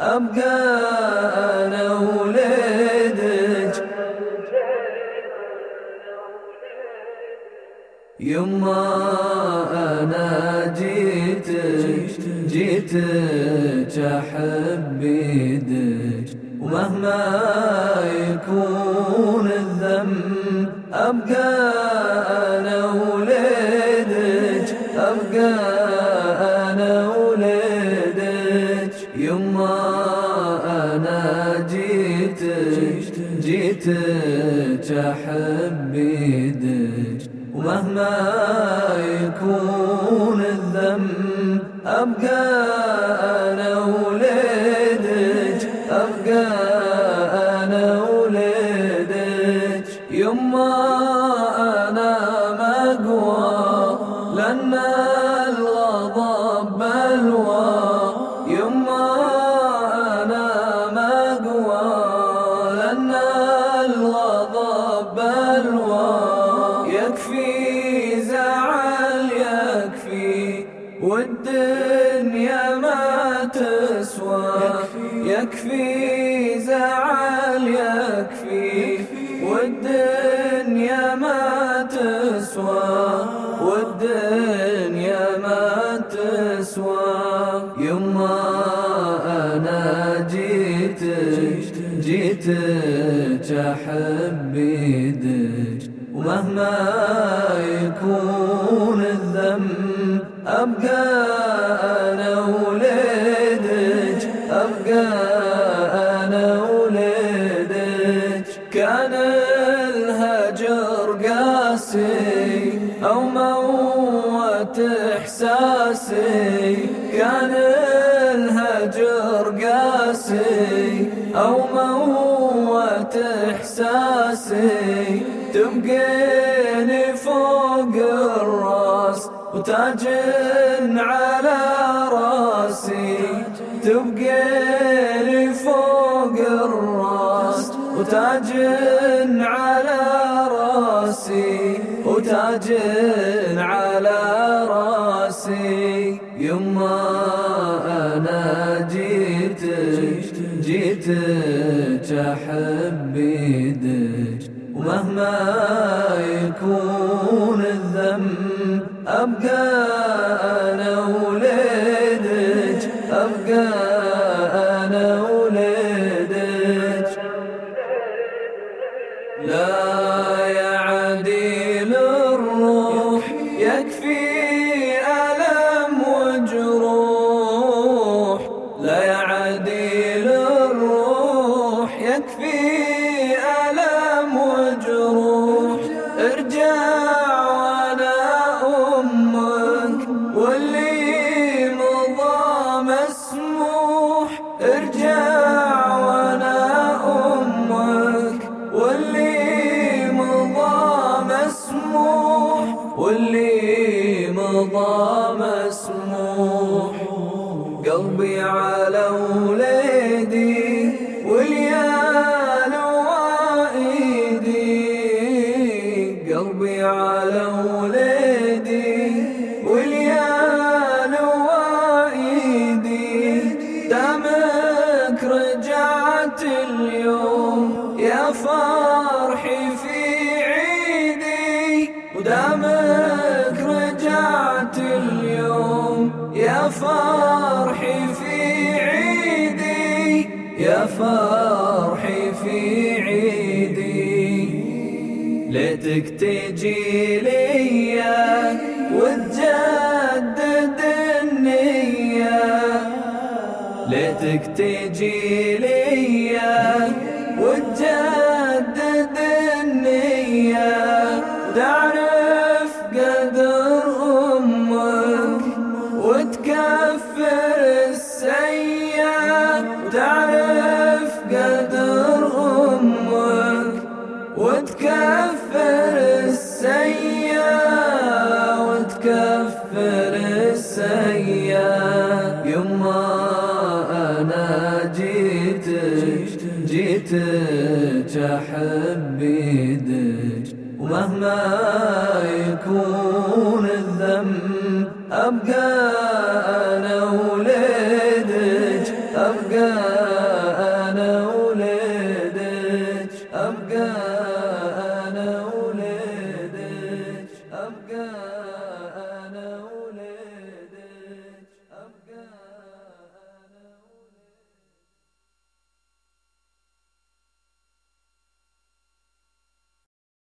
أبقى أنا وليدك يما أنا جيتك جيتك أحب يدك ومهما يكون الذنب أبقى أنا جيتك جيتك أحب ومهما يكون الذنب أبقى أنا وليدك أبقى أنا وليدك يما والدنيا ما تسوى. يكفي زعل يكفي. والدنيا ما تسوى. والدنيا ما تسوى. يما أنا جيتك جيتك أحب يدك ومهما يكون أبقى أنا وليدك أبقى أنا وليدك كان الهجر قاسي أو موت إحساسي. كان الهجر قاسي أو موت إحساسي. تبقيني وتاج على راسي تبقيني فوق الراس. وتاج على راسي وتاج على راسي. يما أنا جيتك جيتك أحب يدك ومهما الذنب واللي مضى مسموح ارجع وأنا أمك. واللي مضى مسموح واللي مضى ودامك رجعت اليوم. يا فرحي في عيدي يا فرحي في عيدي. ليتك تجي لي وتجدد النية. ليتك تجي لي وتجدد وتكفر السيئة وتكفر السيئة يما أنا جيتك جيتك أحب يدك ومهما يكون الذنب أبقى